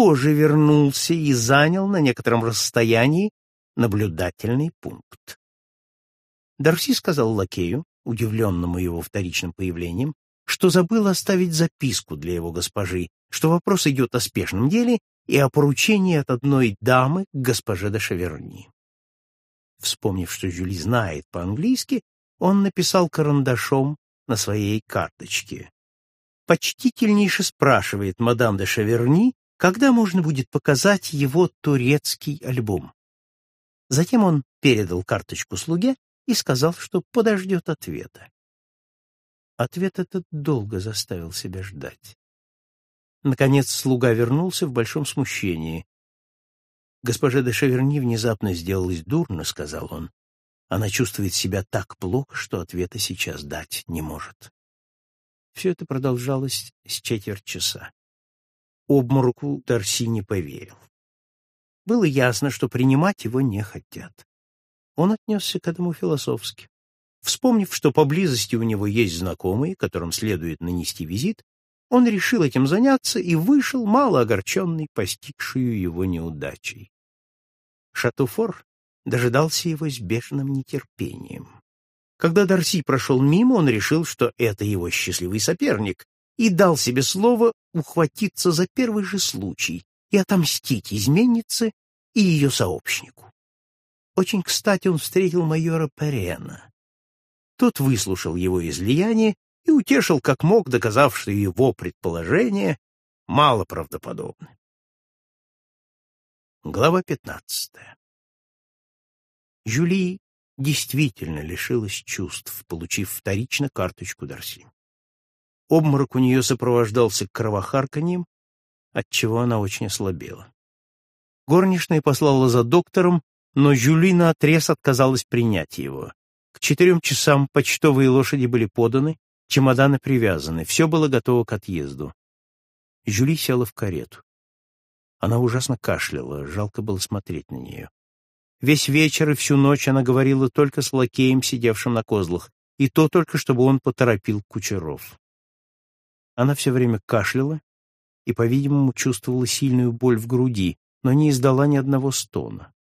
тоже вернулся и занял на некотором расстоянии наблюдательный пункт. Дарси сказал лакею, удивленному его вторичным появлением, что забыл оставить записку для его госпожи, что вопрос идет о спешном деле и о поручении от одной дамы к госпоже де Шаверни. Вспомнив, что Жюли знает по-английски, он написал карандашом на своей карточке. Почтительнейше спрашивает мадам де Шаверни, когда можно будет показать его турецкий альбом. Затем он передал карточку слуге и сказал, что подождет ответа. Ответ этот долго заставил себя ждать. Наконец слуга вернулся в большом смущении. «Госпожа де Шаверни внезапно сделалась дурно», — сказал он. «Она чувствует себя так плохо, что ответа сейчас дать не может». Все это продолжалось с четверть часа. Обмороку Дарси не поверил. Было ясно, что принимать его не хотят. Он отнесся к этому философски. Вспомнив, что поблизости у него есть знакомые, которым следует нанести визит, он решил этим заняться и вышел, мало огорченный, постигшую его неудачей. Шатуфор дожидался его с бешеным нетерпением. Когда Дарси прошел мимо, он решил, что это его счастливый соперник, и дал себе слово ухватиться за первый же случай и отомстить изменнице и ее сообщнику. Очень кстати он встретил майора Перена. Тот выслушал его излияние и утешил как мог, доказав, что его предположения мало правдоподобны. Глава пятнадцатая Жюли действительно лишилась чувств, получив вторично карточку Дарси. Обморок у нее сопровождался кровохарканьем, отчего она очень ослабела. Горничная послала за доктором, но Жюли наотрез отказалась принять его. К четырем часам почтовые лошади были поданы, чемоданы привязаны, все было готово к отъезду. Жюли села в карету. Она ужасно кашляла, жалко было смотреть на нее. Весь вечер и всю ночь она говорила только с лакеем, сидевшим на козлах, и то только, чтобы он поторопил кучеров. Она все время кашляла и, по-видимому, чувствовала сильную боль в груди, но не издала ни одного стона.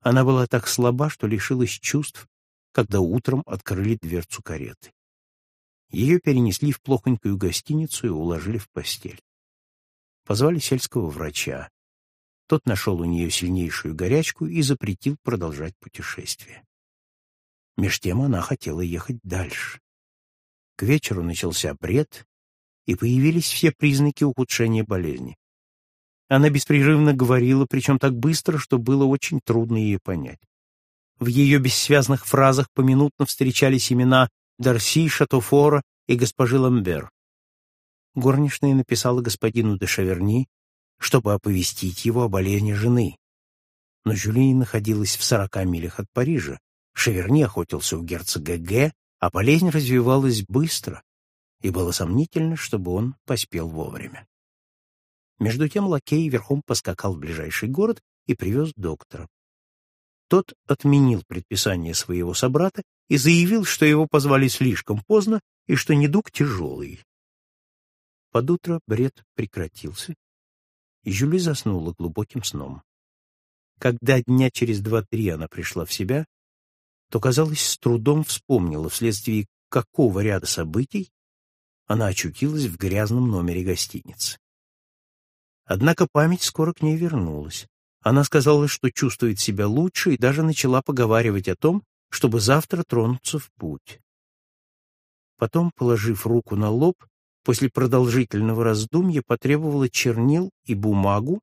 Она была так слаба, что лишилась чувств когда утром открыли дверцу кареты. Ее перенесли в плохонькую гостиницу и уложили в постель. Позвали сельского врача. Тот нашел у нее сильнейшую горячку и запретил продолжать путешествие. Меж тем она хотела ехать дальше. К вечеру начался бред, и появились все признаки ухудшения болезни. Она беспрерывно говорила, причем так быстро, что было очень трудно ее понять. В ее бессвязных фразах поминутно встречались имена Дарси, Шатофора и госпожи Ламбер. Горничная написала господину де Шаверни, чтобы оповестить его о болезни жены. Но Жюли находилась в сорока милях от Парижа. Шаверни охотился у герцога Г, а болезнь развивалась быстро, и было сомнительно, чтобы он поспел вовремя. Между тем лакей верхом поскакал в ближайший город и привез доктора. Тот отменил предписание своего собрата и заявил, что его позвали слишком поздно и что недуг тяжелый. Под утро бред прекратился, и Жюли заснула глубоким сном. Когда дня через два-три она пришла в себя, то, казалось, с трудом вспомнила, вследствие какого ряда событий она очутилась в грязном номере гостиницы. Однако память скоро к ней вернулась. Она сказала, что чувствует себя лучше, и даже начала поговаривать о том, чтобы завтра тронуться в путь. Потом, положив руку на лоб, после продолжительного раздумья потребовала чернил и бумагу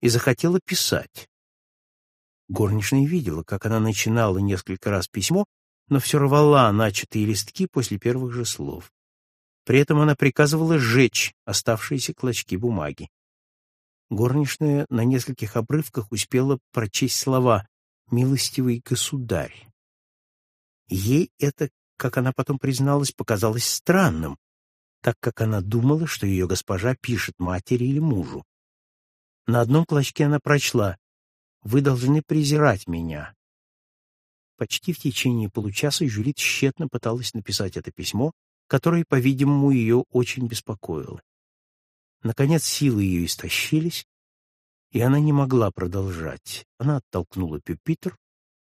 и захотела писать. Горничная видела, как она начинала несколько раз письмо, но все рвала начатые листки после первых же слов. При этом она приказывала сжечь оставшиеся клочки бумаги. Горничная на нескольких обрывках успела прочесть слова «милостивый государь». Ей это, как она потом призналась, показалось странным, так как она думала, что ее госпожа пишет матери или мужу. На одном клочке она прочла «Вы должны презирать меня». Почти в течение получаса Жюлит тщетно пыталась написать это письмо, которое, по-видимому, ее очень беспокоило. Наконец силы ее истощились, и она не могла продолжать. Она оттолкнула пюпитр